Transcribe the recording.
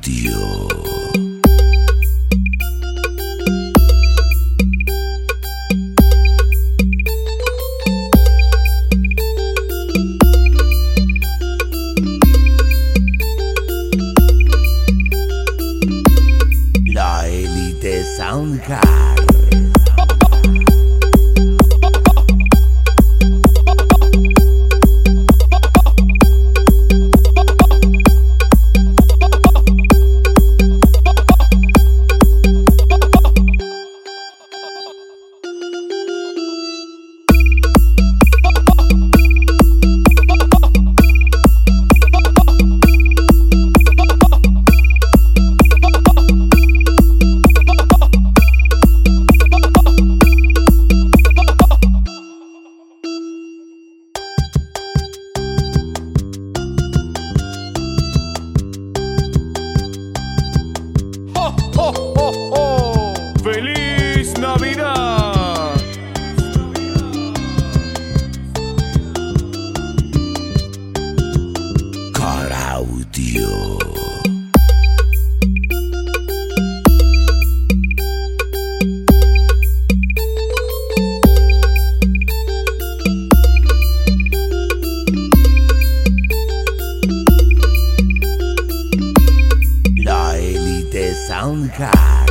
tío. La élite Soundcard. ¡Feliz Navidad! Caraudio. Soundcard.